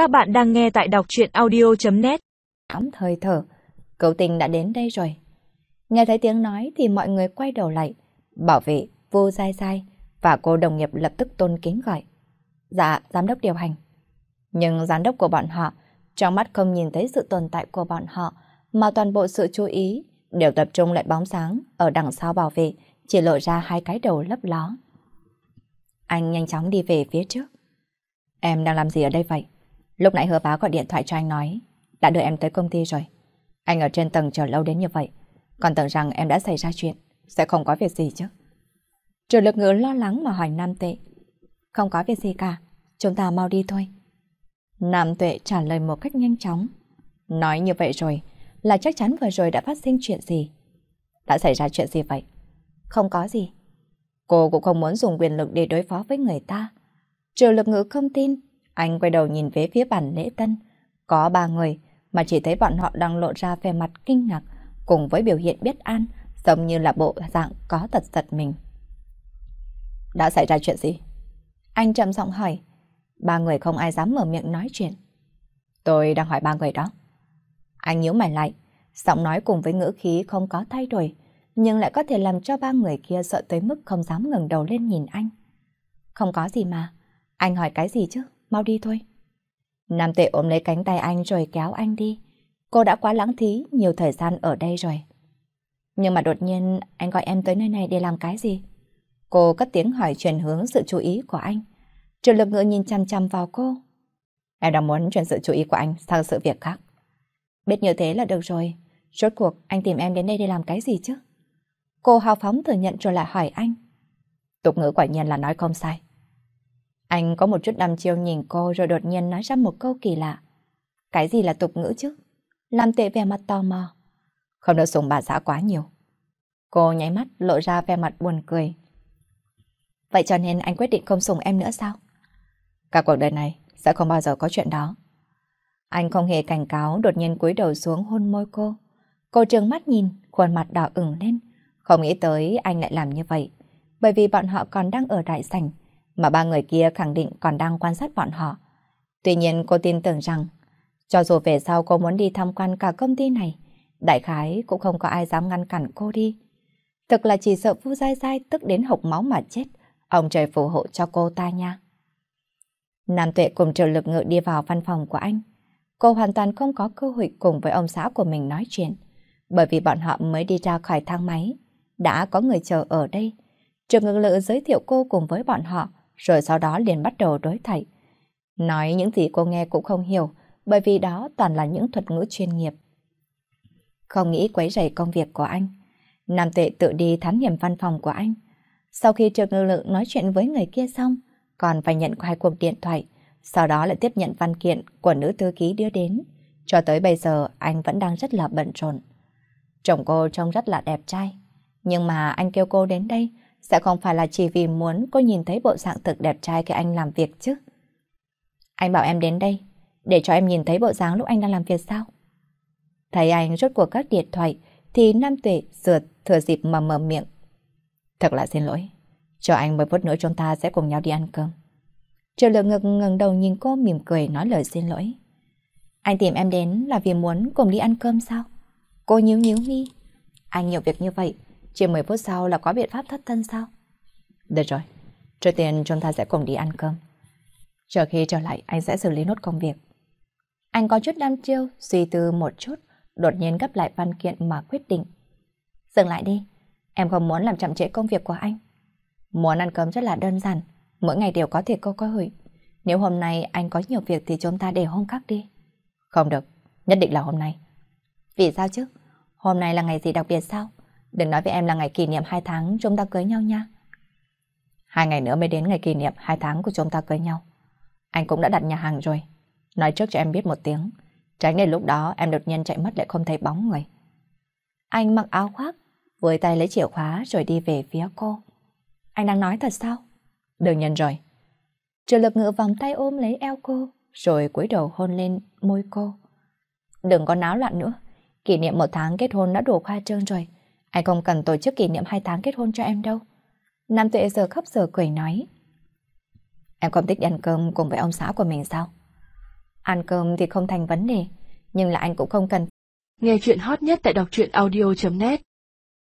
Các bạn đang nghe tại đọc truyện audio.net Ấm thời thở, cậu tình đã đến đây rồi. Nghe thấy tiếng nói thì mọi người quay đầu lại. Bảo vệ, vô dai dai và cô đồng nghiệp lập tức tôn kính gọi. Dạ, giám đốc điều hành. Nhưng giám đốc của bọn họ, trong mắt không nhìn thấy sự tồn tại của bọn họ, mà toàn bộ sự chú ý đều tập trung lại bóng sáng ở đằng sau bảo vệ, chỉ lộ ra hai cái đầu lấp ló. Anh nhanh chóng đi về phía trước. Em đang làm gì ở đây vậy? Lúc nãy hứa bá gọi điện thoại cho anh nói, đã đưa em tới công ty rồi. Anh ở trên tầng chờ lâu đến như vậy, còn tưởng rằng em đã xảy ra chuyện, sẽ không có việc gì chứ. trường lực ngữ lo lắng mà hỏi Nam Tệ. Không có việc gì cả, chúng ta mau đi thôi. Nam Tuệ trả lời một cách nhanh chóng. Nói như vậy rồi, là chắc chắn vừa rồi đã phát sinh chuyện gì. Đã xảy ra chuyện gì vậy? Không có gì. Cô cũng không muốn dùng quyền lực để đối phó với người ta. trường lực ngữ không tin, anh quay đầu nhìn về phía bàn lễ tân. Có ba người, mà chỉ thấy bọn họ đang lộ ra vẻ mặt kinh ngạc, cùng với biểu hiện biết an, giống như là bộ dạng có tật giật mình. Đã xảy ra chuyện gì? Anh trầm giọng hỏi. Ba người không ai dám mở miệng nói chuyện. Tôi đang hỏi ba người đó. Anh nhíu mày lại, giọng nói cùng với ngữ khí không có thay đổi, nhưng lại có thể làm cho ba người kia sợ tới mức không dám ngẩng đầu lên nhìn anh. Không có gì mà, anh hỏi cái gì chứ, mau đi thôi. Nam tệ ôm lấy cánh tay anh rồi kéo anh đi. Cô đã quá lãng thí nhiều thời gian ở đây rồi. Nhưng mà đột nhiên, anh gọi em tới nơi này để làm cái gì? Cô cất tiếng hỏi chuyển hướng sự chú ý của anh. Trường lực ngựa nhìn chăm chăm vào cô. Em đang muốn chuyển sự chú ý của anh sang sự việc khác. Biết như thế là được rồi. Rốt cuộc, anh tìm em đến đây để làm cái gì chứ? Cô hào phóng thừa nhận rồi lại hỏi anh. Tục ngữ quả nhiên là nói không sai. Anh có một chút đăm chiêu nhìn cô rồi đột nhiên nói ra một câu kỳ lạ. Cái gì là tục ngữ chứ? Làm tệ vẻ mặt tò mò. Không được sùng bà xã quá nhiều. Cô nháy mắt lộ ra vẻ mặt buồn cười. Vậy cho nên anh quyết định không sùng em nữa sao? Cả cuộc đời này sẽ không bao giờ có chuyện đó. Anh không hề cảnh cáo đột nhiên cúi đầu xuống hôn môi cô. Cô trừng mắt nhìn, khuôn mặt đỏ ửng lên. Không nghĩ tới anh lại làm như vậy. Bởi vì bọn họ còn đang ở đại sảnh, mà ba người kia khẳng định còn đang quan sát bọn họ. Tuy nhiên cô tin tưởng rằng, cho dù về sau cô muốn đi tham quan cả công ty này, đại khái cũng không có ai dám ngăn cản cô đi. Thực là chỉ sợ Phu Giai Giai tức đến hộc máu mà chết, ông trời phù hộ cho cô ta nha. Nam Tuệ cùng trợ lực ngự đi vào văn phòng của anh. Cô hoàn toàn không có cơ hội cùng với ông xã của mình nói chuyện, bởi vì bọn họ mới đi ra khỏi thang máy. Đã có người chờ ở đây. Trường ngự lự giới thiệu cô cùng với bọn họ, rồi sau đó liền bắt đầu đối thoại. Nói những gì cô nghe cũng không hiểu, bởi vì đó toàn là những thuật ngữ chuyên nghiệp. Không nghĩ quấy rầy công việc của anh. Nam Tuệ tự đi thám hiểm văn phòng của anh. Sau khi trực ngư Lượng nói chuyện với người kia xong, còn phải nhận hai cuộc điện thoại, sau đó lại tiếp nhận văn kiện của nữ thư ký đưa đến. Cho tới bây giờ anh vẫn đang rất là bận rộn. Chồng cô trông rất là đẹp trai, nhưng mà anh kêu cô đến đây sẽ không phải là chỉ vì muốn cô nhìn thấy bộ dạng thực đẹp trai khi anh làm việc chứ. Anh bảo em đến đây, để cho em nhìn thấy bộ dáng lúc anh đang làm việc sao? Thấy anh rốt cuộc các điện thoại, thì Nam Tuệ sượt thừa dịp mà mở miệng. Thật là xin lỗi, cho anh 10 phút nữa chúng ta sẽ cùng nhau đi ăn cơm. Triệu lượng ngực ngẩng đầu nhìn cô mỉm cười nói lời xin lỗi. Anh tìm em đến là vì muốn cùng đi ăn cơm sao? Cô nhíu nhíu mi. Anh nhiều việc như vậy, chỉ 10 phút sau là có biện pháp thất thân sao? Được rồi, trước tiên chúng ta sẽ cùng đi ăn cơm. Chờ khi trở lại anh sẽ xử lý nốt công việc. Anh có chút đam chiêu, suy tư một chút, đột nhiên gấp lại văn kiện mà quyết định. Dừng lại đi, em không muốn làm chậm trễ công việc của anh. Muốn ăn cơm rất là đơn giản, mỗi ngày đều có thể có hủy. Nếu hôm nay anh có nhiều việc thì chúng ta để hôm khác đi. Không được, nhất định là hôm nay. Vì sao chứ? Hôm nay là ngày gì đặc biệt sao? Đừng nói với em là ngày kỷ niệm 2 tháng chúng ta cưới nhau nha. Hai ngày nữa mới đến ngày kỷ niệm 2 tháng của chúng ta cưới nhau. Anh cũng đã đặt nhà hàng rồi. Nói trước cho em biết một tiếng. Tránh để lúc đó em đột nhiên chạy mất lại không thấy bóng người. Anh mặc áo khoác, với tay lấy chìa khóa rồi đi về phía cô. Anh đang nói thật sao? Đương nhiên rồi. Triệu lực ngựa vòng tay ôm lấy eo cô, rồi cúi đầu hôn lên môi cô. Đừng có náo loạn nữa. Kỷ niệm một tháng kết hôn đã đủ khoa trương rồi. Anh không cần tổ chức kỷ niệm hai tháng kết hôn cho em đâu. Nam tuệ giờ khóc giờ cười nói. Em không thích ăn cơm cùng với ông xã của mình sao? Ăn cơm thì không thành vấn đề, nhưng là anh cũng không cần. Nghe chuyện hot nhất tại đọc truyện audio.net